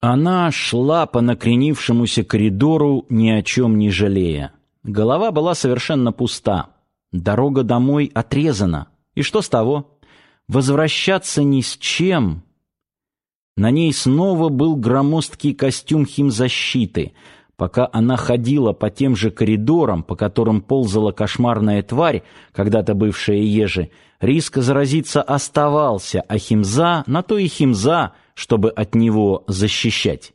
Она шла по накренившемуся коридору, ни о чем не жалея. Голова была совершенно пуста. Дорога домой отрезана. И что с того? Возвращаться ни с чем. На ней снова был громоздкий костюм химзащиты. Пока она ходила по тем же коридорам, по которым ползала кошмарная тварь, когда-то бывшая ежи, риск заразиться оставался, а химза, на то и химза — чтобы от него защищать.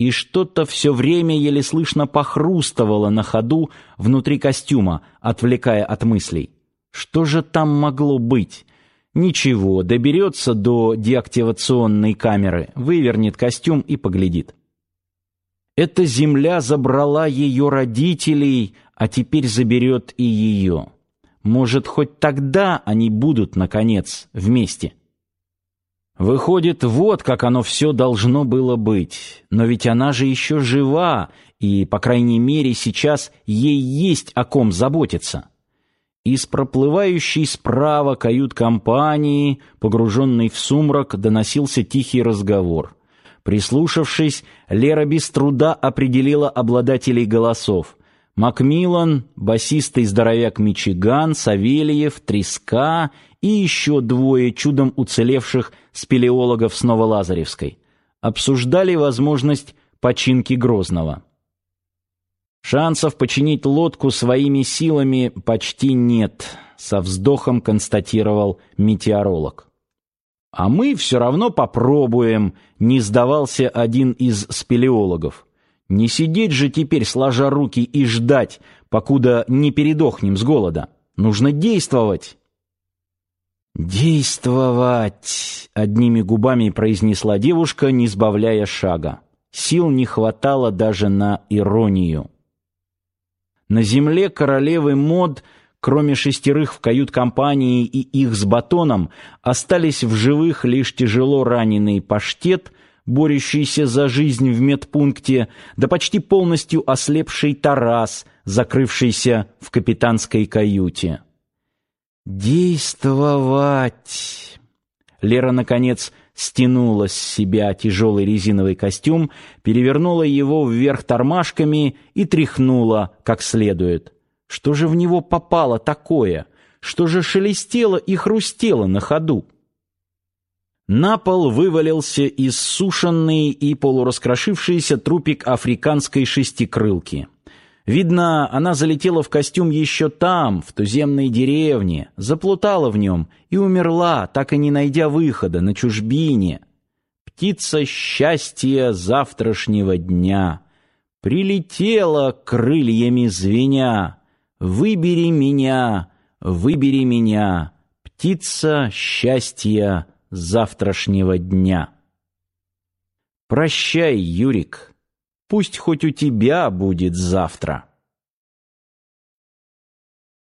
И что-то все время еле слышно похрустывало на ходу внутри костюма, отвлекая от мыслей. Что же там могло быть? Ничего, доберется до деактивационной камеры, вывернет костюм и поглядит. Эта земля забрала ее родителей, а теперь заберет и ее. Может, хоть тогда они будут, наконец, вместе. Выходит, вот как оно все должно было быть. Но ведь она же еще жива, и, по крайней мере, сейчас ей есть о ком заботиться. Из проплывающей справа кают-компании, погруженной в сумрак, доносился тихий разговор. Прислушавшись, Лера без труда определила обладателей голосов. Макмиллан, басистый здоровяк Мичиган, Савельев, Треска и еще двое чудом уцелевших спелеологов с Новолазаревской. Обсуждали возможность починки Грозного. Шансов починить лодку своими силами почти нет, со вздохом констатировал метеоролог. А мы все равно попробуем, не сдавался один из спелеологов. Не сидеть же теперь сложа руки и ждать, покуда не передохнем с голода. Нужно действовать. Действовать, одними губами произнесла девушка, не сбавляя шага. Сил не хватало даже на иронию. На земле королевы мод, кроме шестерых в кают-компании и их с батоном, остались в живых лишь тяжело раненый паштет, борющийся за жизнь в медпункте, да почти полностью ослепший Тарас, закрывшийся в капитанской каюте. Действовать. Лера наконец стянула с себя тяжелый резиновый костюм, перевернула его вверх тормашками и тряхнула как следует. Что же в него попало такое? Что же шелестело и хрустело на ходу? На пол вывалился иссушенный и полураскрошившийся трупик африканской шестикрылки. Видно, она залетела в костюм еще там, в туземной деревне, заплутала в нем и умерла, так и не найдя выхода на чужбине. Птица счастья завтрашнего дня прилетела крыльями звеня. Выбери меня, выбери меня, птица счастья завтрашнего дня. Прощай, Юрик. Пусть хоть у тебя будет завтра.